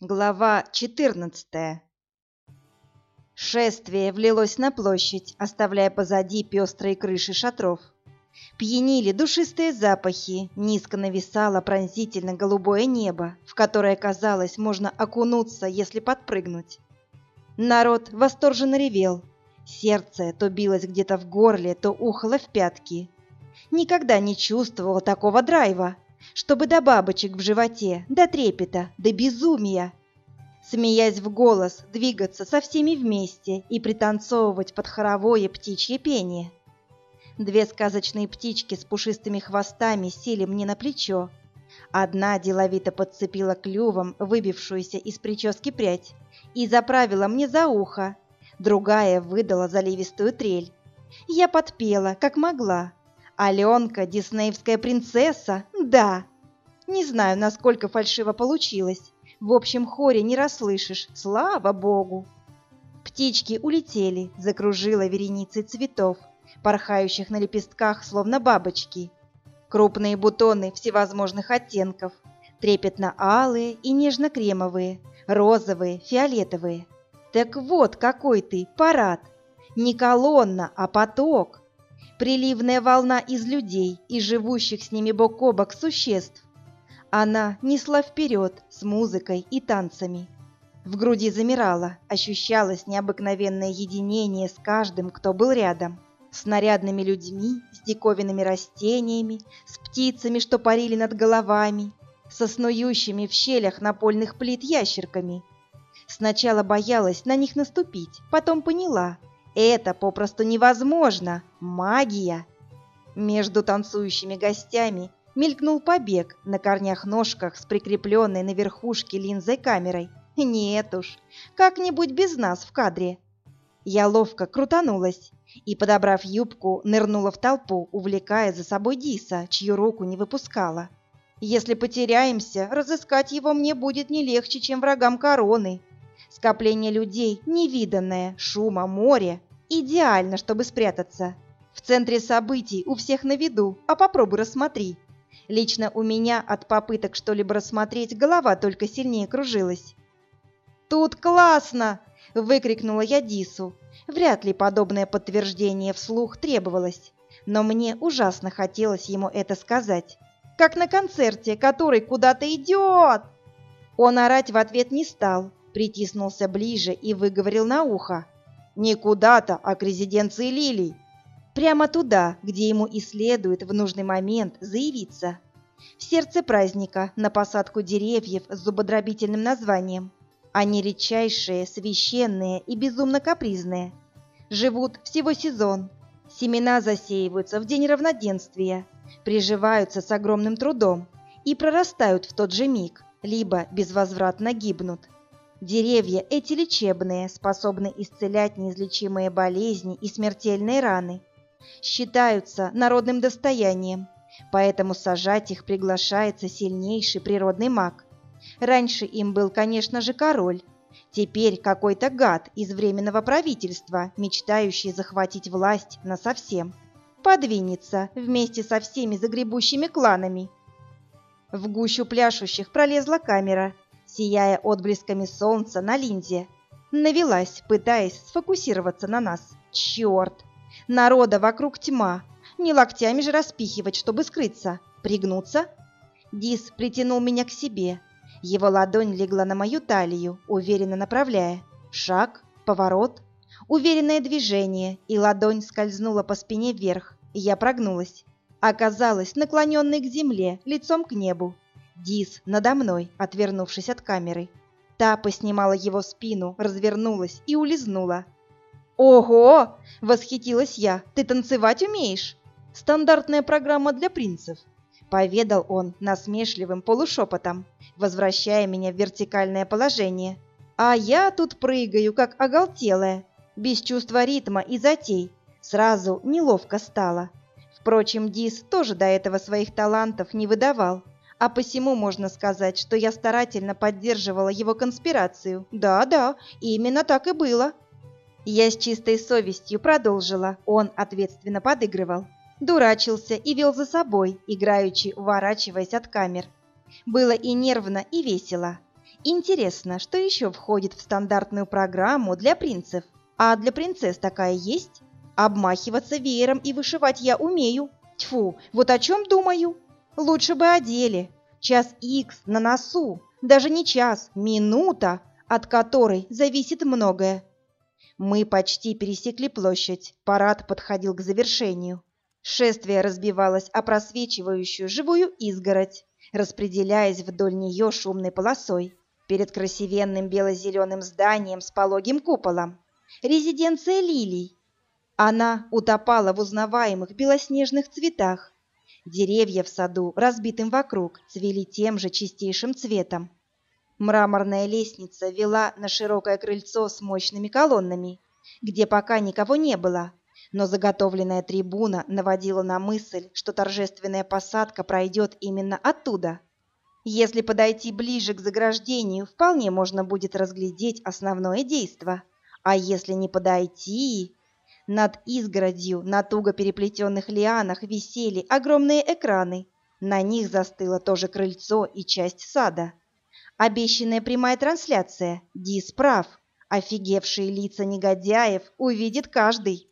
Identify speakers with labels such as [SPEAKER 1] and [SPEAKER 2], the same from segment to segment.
[SPEAKER 1] Глава 14 Шествие влилось на площадь, оставляя позади пестрые крыши шатров. Пьянили душистые запахи, низко нависало пронзительно голубое небо, в которое, казалось, можно окунуться, если подпрыгнуть. Народ восторженно ревел. Сердце то билось где-то в горле, то ухало в пятки. Никогда не чувствовала такого драйва чтобы до бабочек в животе, до трепета, до безумия. Смеясь в голос, двигаться со всеми вместе и пританцовывать под хоровое птичье пение. Две сказочные птички с пушистыми хвостами сели мне на плечо. Одна деловито подцепила клювом выбившуюся из прически прядь и заправила мне за ухо, другая выдала заливистую трель. Я подпела, как могла, Аленка, диснеевская принцесса, да. Не знаю, насколько фальшиво получилось. В общем хоре не расслышишь, слава богу. Птички улетели, закружила вереницей цветов, порхающих на лепестках, словно бабочки. Крупные бутоны всевозможных оттенков, трепетно-алые и нежно-кремовые, розовые, фиолетовые. Так вот какой ты, парад! Не колонна, а поток приливная волна из людей и живущих с ними бок о бок существ. Она несла вперед с музыкой и танцами. В груди замирала, ощущалось необыкновенное единение с каждым, кто был рядом. С нарядными людьми, с диковинными растениями, с птицами, что парили над головами, со снующими в щелях напольных плит ящерками. Сначала боялась на них наступить, потом поняла, это попросту невозможно. Магия. Между танцующими гостями мелькнул побег на корнях-ножках с прикрепленной на верхушке линзой камерой. Нет уж, как-нибудь без нас в кадре. Я ловко крутанулась и, подобрав юбку, нырнула в толпу, увлекая за собой Диса, чью руку не выпускала. Если потеряемся, разыскать его мне будет не легче, чем врагам короны. Скопление людей невиданное, шума, море. Идеально, чтобы спрятаться. В центре событий, у всех на виду, а попробуй рассмотри. Лично у меня от попыток что-либо рассмотреть голова только сильнее кружилась. «Тут классно!» – выкрикнула я Дису. Вряд ли подобное подтверждение вслух требовалось, но мне ужасно хотелось ему это сказать. Как на концерте, который куда-то идет! Он орать в ответ не стал, притиснулся ближе и выговорил на ухо. Не куда-то, а к резиденции Лилий. Прямо туда, где ему и следует в нужный момент заявиться. В сердце праздника, на посадку деревьев с зубодробительным названием. Они редчайшие, священные и безумно капризные. Живут всего сезон. Семена засеиваются в день равноденствия, приживаются с огромным трудом и прорастают в тот же миг, либо безвозвратно гибнут. Деревья эти лечебные, способны исцелять неизлечимые болезни и смертельные раны. Считаются народным достоянием, поэтому сажать их приглашается сильнейший природный маг. Раньше им был, конечно же, король. Теперь какой-то гад из временного правительства, мечтающий захватить власть насовсем. Подвинется вместе со всеми загребущими кланами. В гущу пляшущих пролезла камера – сияя отблесками солнца на линзе. Навелась, пытаясь сфокусироваться на нас. Черт! Народа вокруг тьма. Не локтями же распихивать, чтобы скрыться. Пригнуться? Дис притянул меня к себе. Его ладонь легла на мою талию, уверенно направляя. Шаг, поворот, уверенное движение, и ладонь скользнула по спине вверх. Я прогнулась. Оказалась наклоненной к земле, лицом к небу. Дис надо мной, отвернувшись от камеры. Та поснимала его спину, развернулась и улизнула. «Ого!» — восхитилась я. «Ты танцевать умеешь?» «Стандартная программа для принцев», — поведал он насмешливым полушепотом, возвращая меня в вертикальное положение. «А я тут прыгаю, как оголтелая, без чувства ритма и затей. Сразу неловко стало. Впрочем, Дис тоже до этого своих талантов не выдавал а посему можно сказать, что я старательно поддерживала его конспирацию. Да-да, именно так и было. Я с чистой совестью продолжила, он ответственно подыгрывал. Дурачился и вел за собой, играючи, уворачиваясь от камер. Было и нервно, и весело. Интересно, что еще входит в стандартную программу для принцев? А для принцесс такая есть? Обмахиваться веером и вышивать я умею. Тьфу, вот о чем думаю? Лучше бы одели. Час икс на носу. Даже не час, минута, от которой зависит многое. Мы почти пересекли площадь. Парад подходил к завершению. Шествие разбивалось о просвечивающую живую изгородь, распределяясь вдоль нее шумной полосой. Перед красивенным бело-зеленым зданием с пологим куполом. Резиденция лилий. Она утопала в узнаваемых белоснежных цветах. Деревья в саду, разбитым вокруг, цвели тем же чистейшим цветом. Мраморная лестница вела на широкое крыльцо с мощными колоннами, где пока никого не было, но заготовленная трибуна наводила на мысль, что торжественная посадка пройдет именно оттуда. Если подойти ближе к заграждению, вполне можно будет разглядеть основное действо. А если не подойти... Над изгородью на туго переплетенных лианах висели огромные экраны. На них застыло тоже крыльцо и часть сада. Обещанная прямая трансляция. Дис прав. Офигевшие лица негодяев увидит каждый.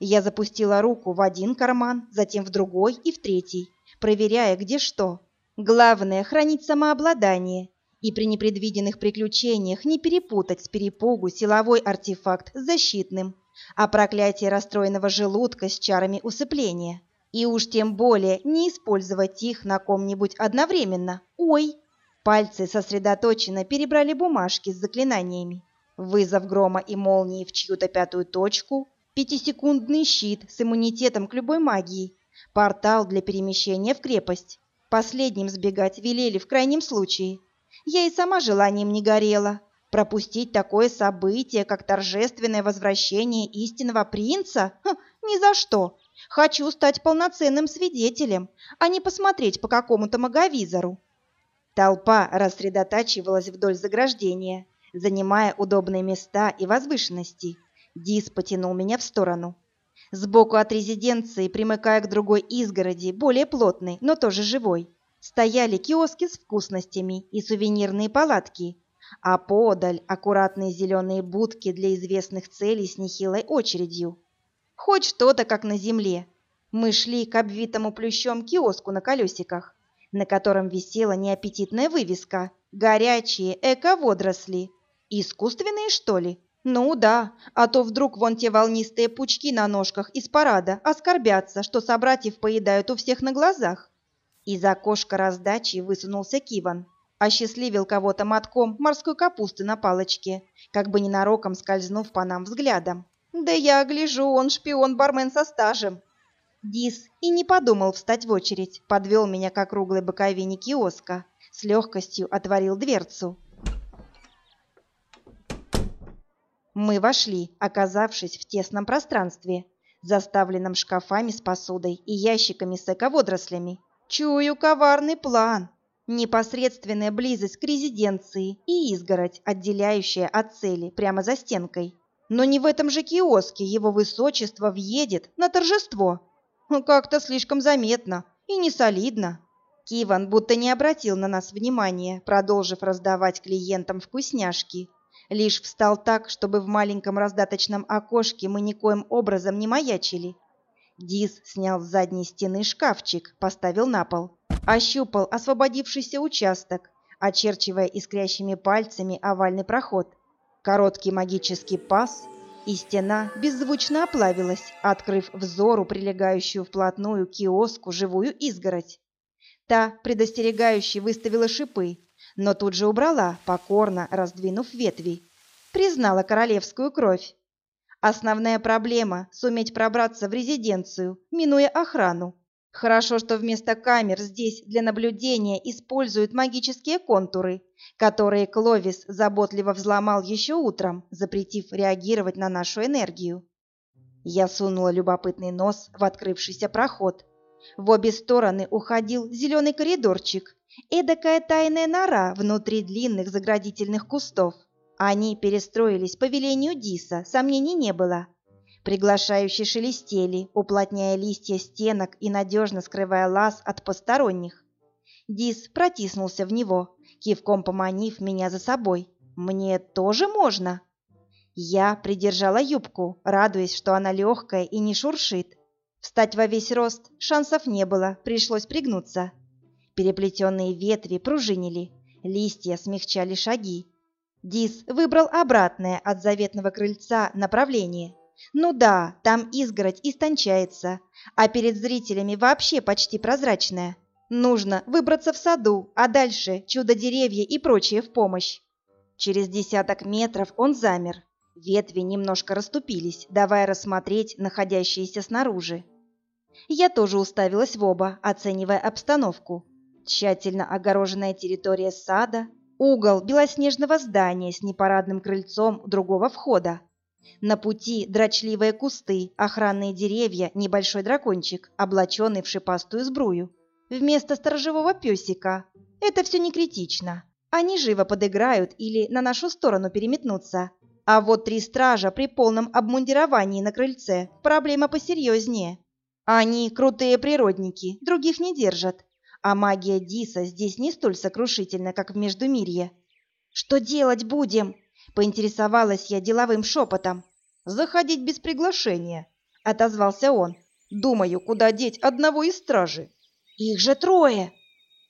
[SPEAKER 1] Я запустила руку в один карман, затем в другой и в третий, проверяя, где что. Главное — хранить самообладание и при непредвиденных приключениях не перепутать с перепугу силовой артефакт с защитным, а проклятие расстроенного желудка с чарами усыпления. И уж тем более не использовать их на ком-нибудь одновременно. Ой! Пальцы сосредоточенно перебрали бумажки с заклинаниями. Вызов грома и молнии в чью-то пятую точку, Пятисекундный щит с иммунитетом к любой магии. Портал для перемещения в крепость. Последним сбегать велели в крайнем случае. Я и сама желанием не горела. Пропустить такое событие, как торжественное возвращение истинного принца? Хм, ни за что. Хочу стать полноценным свидетелем, а не посмотреть по какому-то маговизору. Толпа рассредотачивалась вдоль заграждения, занимая удобные места и возвышенности. Дис потянул меня в сторону. Сбоку от резиденции, примыкая к другой изгороди, более плотной, но тоже живой, стояли киоски с вкусностями и сувенирные палатки, а подаль аккуратные зеленые будки для известных целей с нехилой очередью. Хоть что-то, как на земле. Мы шли к обвитому плющом киоску на колесиках, на котором висела неаппетитная вывеска «Горячие эко-водоросли». Искусственные, что ли? Ну да, а то вдруг вон те волнистые пучки на ножках из парада оскорбятся, что собратьев поедают у всех на глазах. Из окошка раздачи высунулся Киван, осчастливил кого-то мотком морской капусты на палочке, как бы ненароком скользнув по нам взглядом. Да я гляжу, он шпион-бармен со стажем. Дис и не подумал встать в очередь, подвел меня к округлой боковине киоска, с легкостью отворил дверцу. Мы вошли, оказавшись в тесном пространстве, заставленном шкафами с посудой и ящиками с эководорослями. Чую коварный план. Непосредственная близость к резиденции и изгородь, отделяющая от цели прямо за стенкой. Но не в этом же киоске его высочество въедет на торжество. Как-то слишком заметно и не солидно. Киван будто не обратил на нас внимания, продолжив раздавать клиентам вкусняшки лишь встал так, чтобы в маленьком раздаточном окошке мы никоим образом не маячили. Дис снял с задней стены шкафчик, поставил на пол, ощупал освободившийся участок, очерчивая искрящими пальцами овальный проход. Короткий магический пас, и стена беззвучно оплавилась, открыв взору прилегающую вплотную киоску живую изгородь. Та предостерегающе выставила шипы, но тут же убрала, покорно раздвинув ветви. Признала королевскую кровь. Основная проблема — суметь пробраться в резиденцию, минуя охрану. Хорошо, что вместо камер здесь для наблюдения используют магические контуры, которые Кловис заботливо взломал еще утром, запретив реагировать на нашу энергию. Я сунула любопытный нос в открывшийся проход. В обе стороны уходил зеленый коридорчик, Эдакая тайная нора внутри длинных заградительных кустов. Они перестроились по велению Диса, сомнений не было. Приглашающие шелестели, уплотняя листья стенок и надежно скрывая лаз от посторонних. Дис протиснулся в него, кивком поманив меня за собой. «Мне тоже можно?» Я придержала юбку, радуясь, что она легкая и не шуршит. Встать во весь рост шансов не было, пришлось пригнуться. Переплетенные ветви пружинили, листья смягчали шаги. Дис выбрал обратное от заветного крыльца направление. Ну да, там изгородь истончается, а перед зрителями вообще почти прозрачная. Нужно выбраться в саду, а дальше чудо-деревья и прочее в помощь. Через десяток метров он замер. Ветви немножко расступились, давая рассмотреть находящиеся снаружи. Я тоже уставилась в оба, оценивая обстановку. Тщательно огороженная территория сада, угол белоснежного здания с непарадным крыльцом другого входа. На пути дрочливые кусты, охранные деревья, небольшой дракончик, облаченный в шипастую сбрую вместо сторожевого песика. Это все не критично. Они живо подыграют или на нашу сторону переметнутся. А вот три стража при полном обмундировании на крыльце – проблема посерьезнее. Они крутые природники, других не держат. А магия Диса здесь не столь сокрушительна, как в Междумирье. «Что делать будем?» – поинтересовалась я деловым шепотом.
[SPEAKER 2] «Заходить без приглашения», – отозвался он. «Думаю, куда деть одного из стражи.
[SPEAKER 1] Их же трое.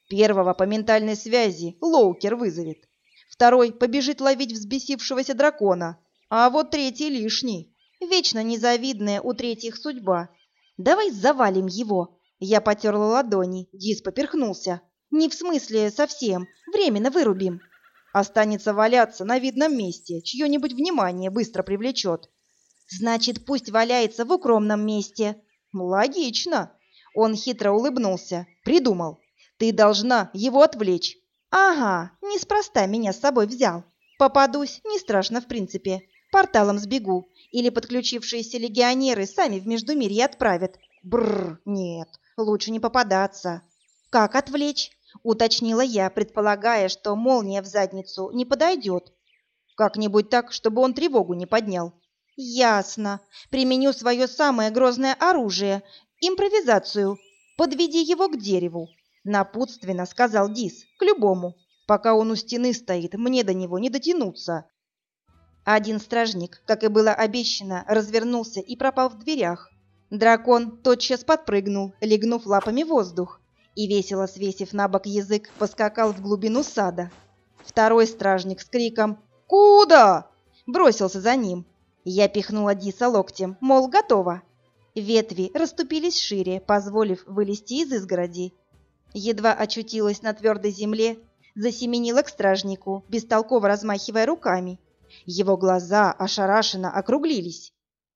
[SPEAKER 2] Первого по ментальной связи Лоукер вызовет. Второй побежит ловить взбесившегося дракона. А вот третий лишний.
[SPEAKER 1] Вечно незавидная у третьих судьба. Давай завалим его. Я потерла ладони, Дис поперхнулся. Не в смысле совсем, временно вырубим.
[SPEAKER 2] Останется валяться на видном месте, чье-нибудь внимание быстро привлечет.
[SPEAKER 1] Значит, пусть валяется в укромном месте.
[SPEAKER 2] Логично. Он хитро улыбнулся. «Придумал. Ты должна его отвлечь».
[SPEAKER 1] «Ага, неспроста меня с собой взял. Попадусь, не страшно в принципе. Порталом сбегу. Или подключившиеся легионеры сами в Междумирье отправят. Бррр, нет, лучше не попадаться». «Как отвлечь?» — уточнила я, предполагая, что молния в задницу не подойдет.
[SPEAKER 2] «Как-нибудь так, чтобы он тревогу не поднял».
[SPEAKER 1] «Ясно. Применю свое самое грозное оружие импровизацию. Подведи его к дереву, напутственно сказал Дис, к любому. Пока он у стены стоит, мне до него не дотянуться. Один стражник, как и было обещано, развернулся и пропал в дверях. Дракон тотчас подпрыгнул, легнув лапами воздух, и, весело свесив на бок язык, поскакал в глубину сада. Второй стражник с криком «Куда?» бросился за ним. Я пихнула Диса локтем, мол, готово. Ветви расступились шире, позволив вылезти из изгороди. Едва очутилась на твердой земле, засеменила к стражнику, бестолково размахивая руками. Его глаза ошарашенно округлились.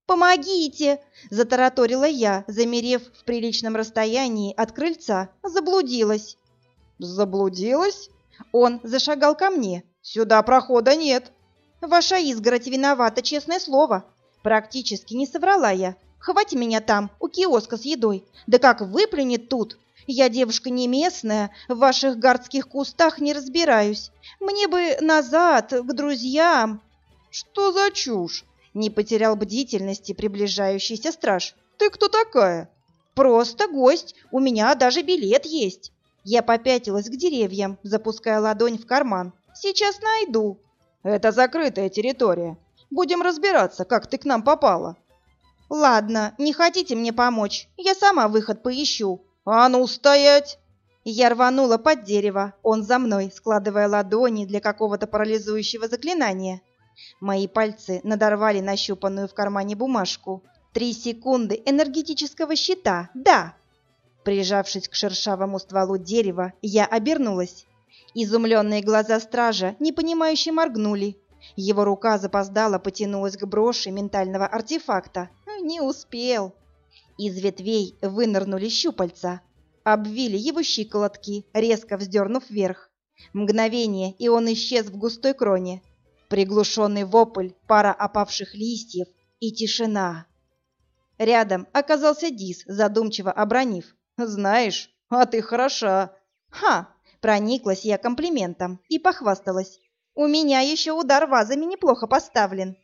[SPEAKER 1] «Помогите!» – затараторила я, замерев в приличном расстоянии от крыльца. Заблудилась.
[SPEAKER 2] «Заблудилась?»
[SPEAKER 1] Он зашагал ко мне.
[SPEAKER 2] «Сюда прохода нет».
[SPEAKER 1] «Ваша изгородь виновата, честное слово». Практически не соврала я. Хвати меня там, у киоска с едой. Да как выплюнет тут! Я девушка не местная, в ваших гардских кустах не разбираюсь. Мне бы назад, к друзьям.
[SPEAKER 2] Что за чушь?
[SPEAKER 1] Не потерял бдительности приближающийся страж.
[SPEAKER 2] Ты кто такая?
[SPEAKER 1] Просто гость, у меня даже билет есть. Я попятилась к деревьям, запуская ладонь в карман. Сейчас найду.
[SPEAKER 2] Это закрытая территория. Будем разбираться, как ты к нам попала.
[SPEAKER 1] «Ладно, не хотите мне помочь? Я сама выход поищу».
[SPEAKER 2] «А ну, стоять!»
[SPEAKER 1] Я рванула под дерево, он за мной, складывая ладони для какого-то парализующего заклинания. Мои пальцы надорвали нащупанную в кармане бумажку. Три секунды энергетического щита, да! Прижавшись к шершавому стволу дерева, я обернулась. Изумленные глаза стража непонимающе моргнули. Его рука запоздала потянулась к броши ментального артефакта. Не успел. Из ветвей вынырнули щупальца, обвили его щиколотки, резко вздернув вверх. Мгновение, и он исчез в густой кроне. Приглушенный вопль, пара опавших листьев и тишина. Рядом оказался Дис, задумчиво обронив.
[SPEAKER 2] «Знаешь, а ты хороша!»
[SPEAKER 1] «Ха!» — прониклась я комплиментом и похвасталась. «У меня еще удар вазами неплохо поставлен».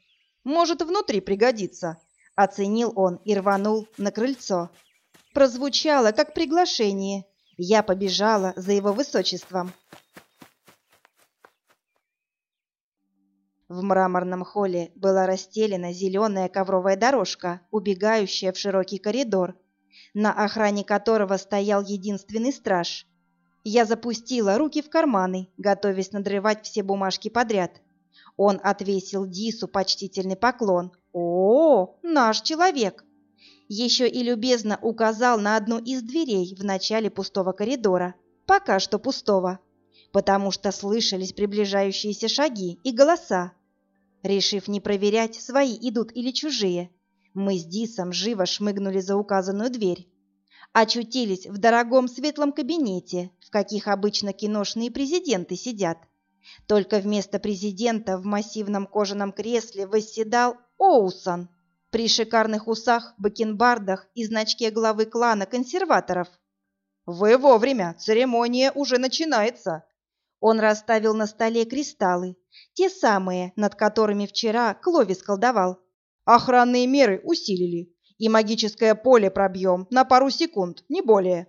[SPEAKER 2] «Может, внутри пригодится»,
[SPEAKER 1] Оценил он и рванул на крыльцо. Прозвучало, как приглашение. Я побежала за его высочеством. В мраморном холле была расстелена зеленая ковровая дорожка, убегающая в широкий коридор, на охране которого стоял единственный страж. Я запустила руки в карманы, готовясь надрывать все бумажки подряд. Он отвесил Дису почтительный поклон. «О, наш человек!» Еще и любезно указал на одну из дверей в начале пустого коридора. Пока что пустого, потому что слышались приближающиеся шаги и голоса. Решив не проверять, свои идут или чужие, мы с Дисом живо шмыгнули за указанную дверь. Очутились в дорогом светлом кабинете, в каких обычно киношные президенты сидят. Только вместо президента в массивном кожаном кресле восседал Оусон при шикарных усах, бакенбардах и значке главы клана консерваторов.
[SPEAKER 2] «Вы вовремя, церемония уже начинается!»
[SPEAKER 1] Он расставил на столе кристаллы, те самые, над которыми вчера Кловис колдовал.
[SPEAKER 2] «Охранные меры усилили, и магическое поле пробьем на пару секунд, не более.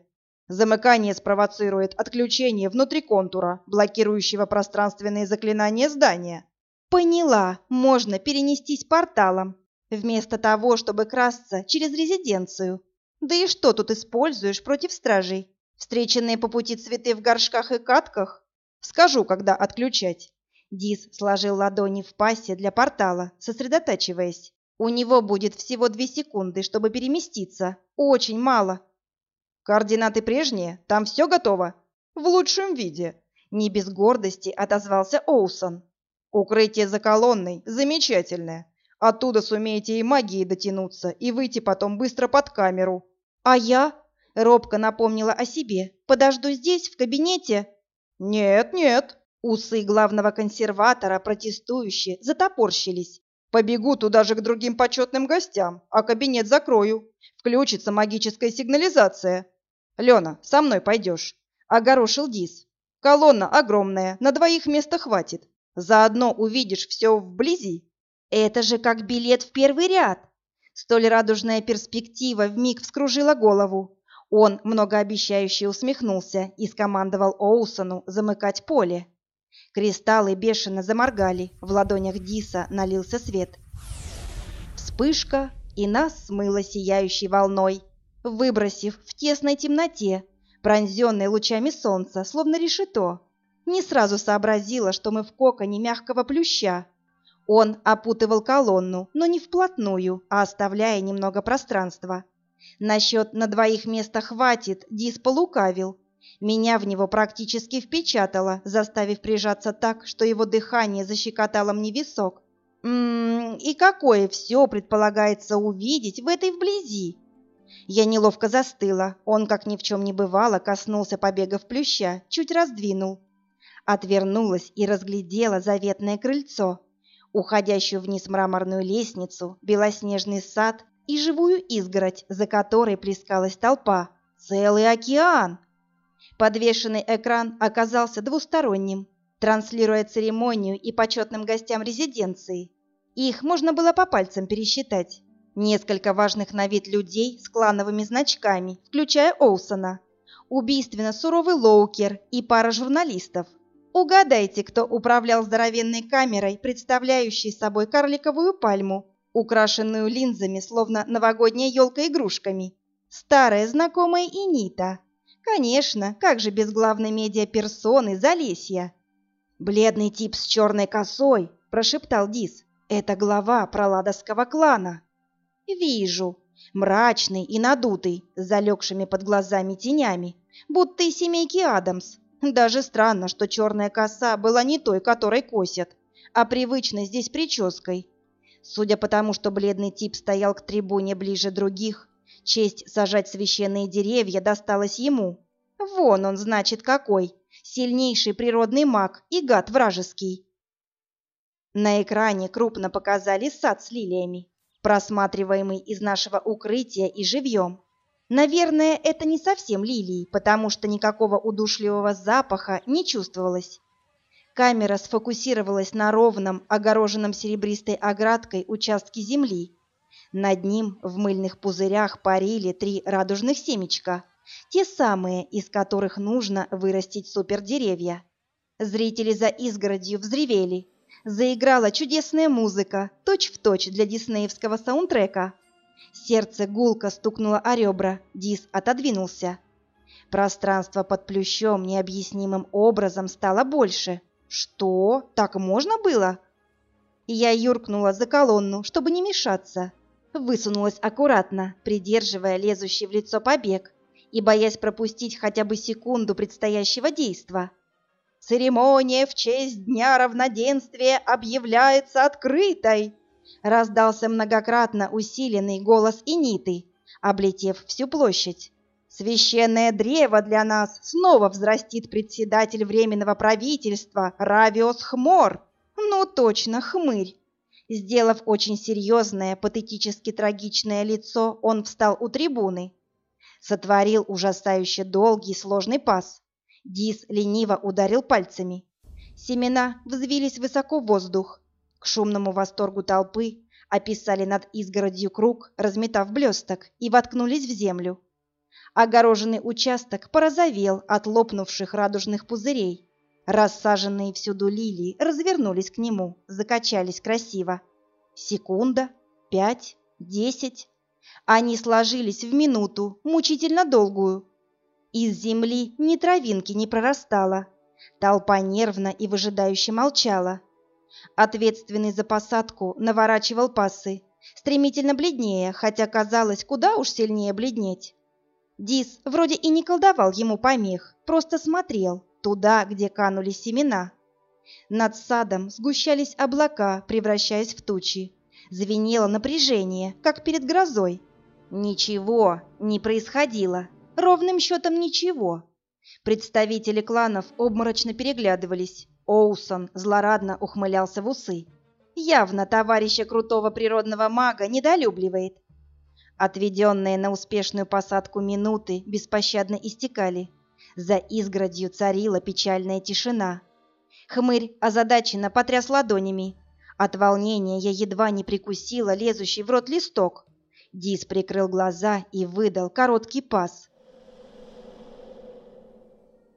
[SPEAKER 2] Замыкание спровоцирует отключение внутри контура, блокирующего пространственные заклинания здания.
[SPEAKER 1] Поняла, можно перенестись порталом, вместо того, чтобы красться через резиденцию. Да и что тут используешь против стражей? Встреченные по пути цветы в горшках и катках?
[SPEAKER 2] Скажу, когда отключать.
[SPEAKER 1] Дис сложил ладони в пасе для портала, сосредотачиваясь. У него будет всего две секунды, чтобы переместиться. Очень мало.
[SPEAKER 2] Координаты прежние? Там все готово? В лучшем виде. Не без гордости отозвался Оусон. Укрытие за колонной замечательное. Оттуда сумеете и магией дотянуться, и выйти потом быстро под камеру.
[SPEAKER 1] А я? Робко напомнила о себе. Подожду здесь, в кабинете?
[SPEAKER 2] Нет, нет.
[SPEAKER 1] Усы главного консерватора, протестующие, затопорщились.
[SPEAKER 2] Побегу туда же к другим почетным гостям, а кабинет закрою. Включится магическая сигнализация. Лена, со мной пойдешь. Огорошил Дис. Колонна огромная, на двоих места хватит. Заодно увидишь все вблизи.
[SPEAKER 1] Это же как билет в первый ряд. Столь радужная перспектива вмиг вскружила голову. Он многообещающе усмехнулся и скомандовал Оусону замыкать поле. Кристаллы бешено заморгали, в ладонях Диса налился свет. Вспышка, и нас смыло сияющей волной выбросив в тесной темноте, пронзенной лучами солнца, словно решето. Не сразу сообразила, что мы в коконе мягкого плюща. Он опутывал колонну, но не вплотную, а оставляя немного пространства. Насчет на двоих места хватит, Дис полукавил. Меня в него практически впечатало, заставив прижаться так, что его дыхание защекотало мне висок. М -м, и какое все предполагается увидеть в этой вблизи? Я неловко застыла. Он, как ни в чем не бывало, коснулся побегов плюща, чуть раздвинул. Отвернулась и разглядела заветное крыльцо, уходящую вниз мраморную лестницу, белоснежный сад и живую изгородь, за которой плескалась толпа. Целый океан! Подвешенный экран оказался двусторонним, транслируя церемонию и почетным гостям резиденции. Их можно было по пальцам пересчитать. Несколько важных на вид людей с клановыми значками, включая Оусона, убийственно суровый Лоукер и пара журналистов. Угадайте, кто управлял здоровенной камерой, представляющей собой карликовую пальму, украшенную линзами, словно новогодняя елка игрушками. Старая знакомая Инита. Конечно, как же без главной медиаперсоны Залесья? «Бледный тип с черной косой», – прошептал Дис. «Это глава проладовского клана». Вижу. Мрачный и надутый, с залегшими под глазами тенями, будто из семейки Адамс. Даже странно, что черная коса была не той, которой косят, а привычной здесь прической. Судя по тому, что бледный тип стоял к трибуне ближе других, честь сажать священные деревья досталась ему. Вон он, значит, какой! Сильнейший природный маг и гад вражеский. На экране крупно показали сад с лилиями просматриваемый из нашего укрытия и живьем. Наверное, это не совсем лилии, потому что никакого удушливого запаха не чувствовалось. Камера сфокусировалась на ровном, огороженном серебристой оградкой участке земли. Над ним в мыльных пузырях парили три радужных семечка, те самые, из которых нужно вырастить супердеревья. Зрители за изгородью взревели, Заиграла чудесная музыка, точь-в-точь точь для диснеевского саундтрека. Сердце гулко стукнуло о ребра, Дис отодвинулся. Пространство под плющом необъяснимым образом стало больше. Что? Так можно было? Я юркнула за колонну, чтобы не мешаться. Высунулась аккуратно, придерживая лезущий в лицо побег и боясь пропустить хотя бы секунду предстоящего действа. Церемония в честь Дня равноденствия объявляется открытой!» Раздался многократно усиленный голос Иниты, облетев всю площадь. «Священное древо для нас снова взрастит председатель Временного правительства Равиос Хмор!» «Ну точно, хмырь!» Сделав очень серьезное, патетически трагичное лицо, он встал у трибуны. Сотворил ужасающе долгий сложный пас, Дис лениво ударил пальцами. Семена взвились высоко в воздух. К шумному восторгу толпы описали над изгородью круг, разметав блесток, и воткнулись в землю. Огороженный участок порозовел от лопнувших радужных пузырей. Рассаженные всюду лилии развернулись к нему, закачались красиво. Секунда, пять, десять. Они сложились в минуту, мучительно долгую, из земли ни травинки не прорастало. Толпа нервно и выжидающе молчала. Ответственный за посадку наворачивал пасы, стремительно бледнее, хотя казалось, куда уж сильнее бледнеть. Дис вроде и не колдовал ему помех, просто смотрел туда, где канули семена. Над садом сгущались облака, превращаясь в тучи. Звенело напряжение, как перед грозой. Ничего не происходило. Ровным счетом ничего. Представители кланов обморочно переглядывались. Оусон злорадно ухмылялся в усы. Явно товарища крутого природного мага недолюбливает. Отведенные на успешную посадку минуты беспощадно истекали. За изгородью царила печальная тишина. Хмырь озадаченно потряс ладонями. От волнения я едва не прикусила лезущий в рот листок. Дис прикрыл глаза и выдал короткий пас.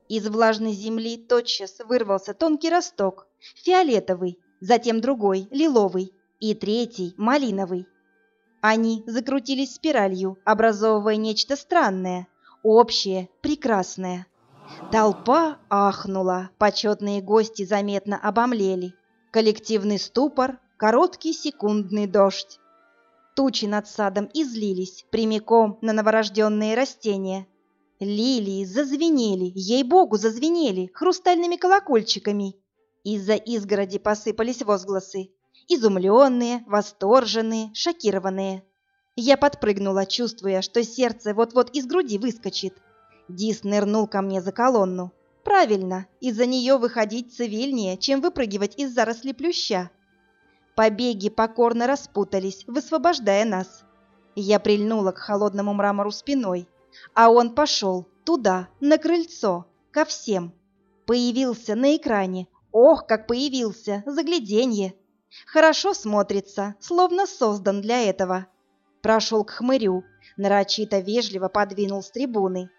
[SPEAKER 1] Из влажной земли тотчас вырвался тонкий росток, фиолетовый, затем другой, лиловый, и третий, малиновый. Они закрутились спиралью, образовывая нечто странное, общее, прекрасное. Толпа ахнула, почетные гости заметно обомлели. Коллективный ступор, короткий секундный дождь. Тучи над садом излились прямиком на новорожденные растения – Лилии зазвенели, ей-богу, зазвенели хрустальными колокольчиками. Из-за изгороди посыпались возгласы. Изумленные, восторженные, шокированные. Я подпрыгнула, чувствуя, что сердце вот-вот из груди выскочит. Дис нырнул ко мне за колонну. Правильно, из-за нее выходить цивильнее, чем выпрыгивать из заросли плюща. Побеги покорно распутались, высвобождая нас. Я прильнула к холодному мрамору спиной, а он пошел туда, на крыльцо, ко всем. Появился на экране. Ох, как появился, загляденье. Хорошо смотрится, словно создан для этого. Прошел к хмырю, нарочито вежливо подвинул с трибуны.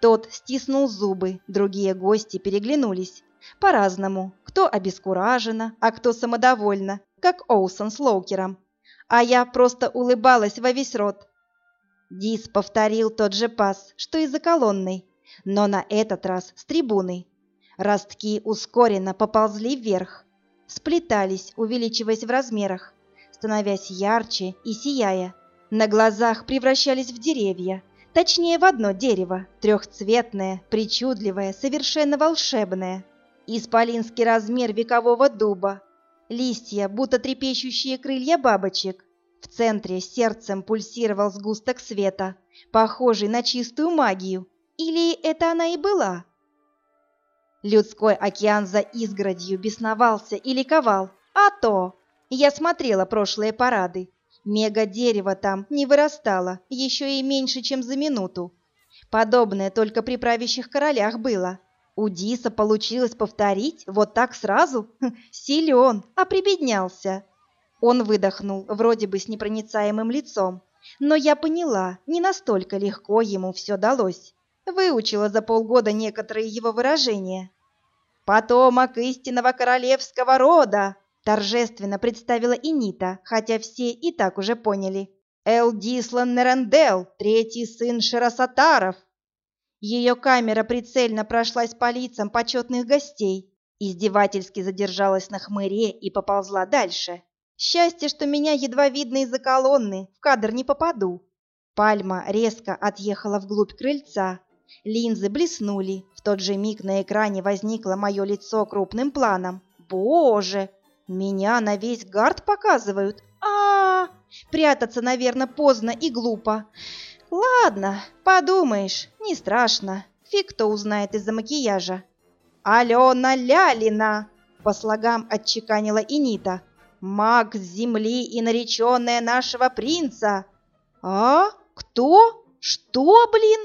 [SPEAKER 1] Тот стиснул зубы, другие гости переглянулись. По-разному, кто обескураженно, а кто самодовольно, как Оусон с Лоукером. А я просто улыбалась во весь рот, Дис повторил тот же пас, что и за колонной, но на этот раз с трибуны. Ростки ускоренно поползли вверх, сплетались, увеличиваясь в размерах, становясь ярче и сияя. На глазах превращались в деревья, точнее в одно дерево, трехцветное, причудливое, совершенно волшебное. Исполинский размер векового дуба, листья, будто трепещущие крылья бабочек, в центре сердцем пульсировал сгусток света, похожий на чистую магию. Или это она и была? Людской океан за изгородью бесновался и ликовал. А то! Я смотрела прошлые парады. Мега-дерево там не вырастало, еще и меньше, чем за минуту. Подобное только при правящих королях было. У Диса получилось повторить вот так сразу? Силен, а прибеднялся. Он выдохнул, вроде бы с непроницаемым лицом, но я поняла, не настолько легко ему все далось. Выучила за полгода некоторые его выражения. «Потомок истинного королевского рода!» Торжественно представила Инита, хотя все и так уже поняли. Эл Дислан Нерендел, третий сын Шерасатаров. Ее камера прицельно прошлась по лицам почетных гостей, издевательски задержалась на хмыре и поползла дальше. Счастье, что меня едва видно из-за колонны, в кадр не попаду. Пальма резко отъехала вглубь крыльца. Линзы блеснули. В тот же миг на экране возникло мое лицо крупным планом. Боже, меня на весь гард показывают. А, -а, -а! прятаться, наверное, поздно и глупо. Ладно, подумаешь, не страшно. Фиг кто узнает из-за макияжа. Алена Лялина, по слогам отчеканила Инита. Маг земли и нареченная нашего принца. А? Кто? Что, блин?